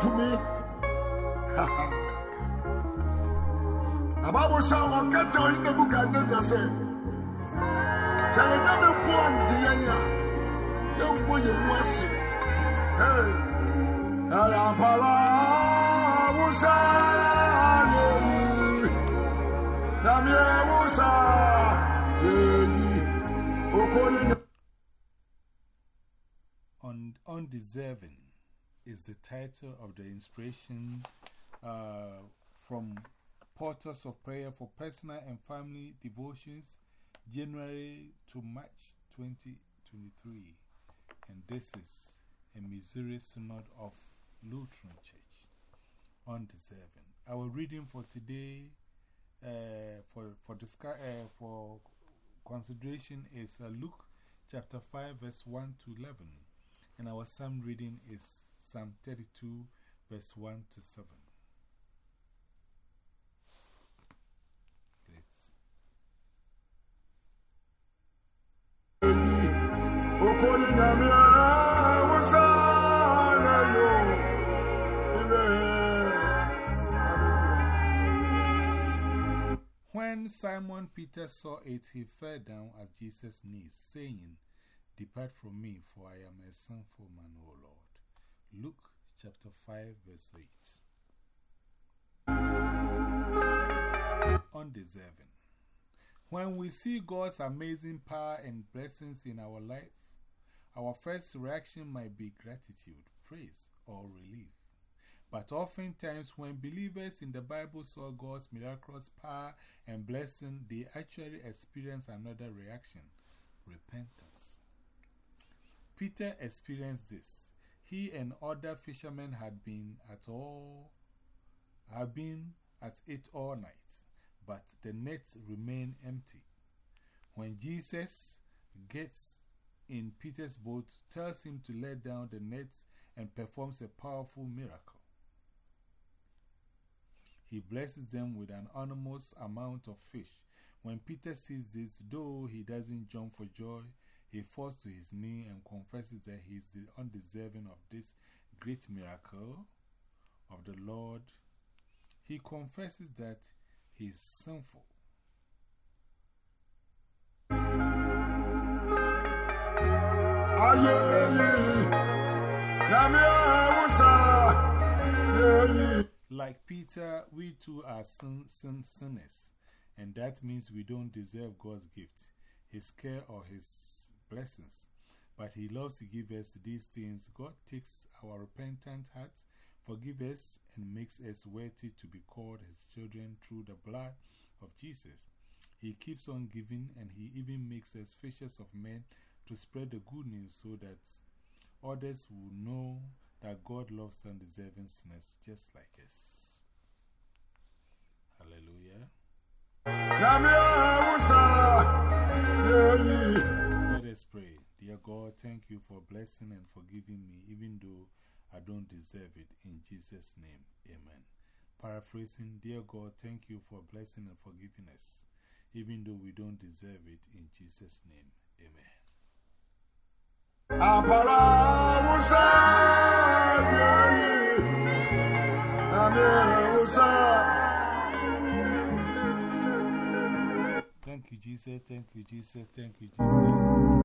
to me. The Bible says, "I'll catch you in the book and then just say, Shall I never go on the area? Don't put your mercy. Hey, I am Pala, Musa, Namia Musa, Okoni. Un Undeserving is the title of the inspiration uh, from Portals of Prayer for Personal and Family Devotions, January to March 2023. And this is a Missouri Synod of Lutheran Church. Undeserving. Our reading for today, uh, for, for, uh, for consideration, is uh, Luke chapter 5, verse 1 to 11. And our psalm reading is Psalm 32, verse 1 to 7. Let's. Okoni Namia Musa, When Simon Peter saw it, he fell down at Jesus' knees, saying, Depart from me, for I am a sinful man, O Lord. Luke chapter 5, verse 8. Undeserving. When we see God's amazing power and blessings in our life, our first reaction might be gratitude, praise, or relief. But oftentimes, when believers in the Bible saw God's miraculous power and blessing, they actually experienced another reaction repentance. Peter experienced this. He and other fishermen had been at all, had been at it all night, but the nets remained empty. When Jesus gets in Peter's boat, tells him to let down the nets and performs a powerful miracle. He blesses them with an enormous amount of fish. When Peter sees this, though he doesn't jump for joy, he falls to his knee and confesses that he is undeserving of this great miracle of the Lord. He confesses that he is sinful. Like Peter, we too are sin, sin, sinners, and that means we don't deserve God's gift, His care, or His blessings. But He loves to give us these things. God takes our repentant hearts, forgives us, and makes us worthy to be called His children through the blood of Jesus. He keeps on giving, and He even makes us fishers of men to spread the good news so that others will know that God loves undeserving sinners just like us. Hallelujah. Pray. Dear God, thank you for blessing and forgiving me, even though I don't deserve it. In Jesus' name, amen. Paraphrasing, Dear God, thank you for blessing and forgiving us, even though we don't deserve it. In Jesus' name, amen. Thank you, Jesus. Thank you, Jesus. Thank you, Jesus.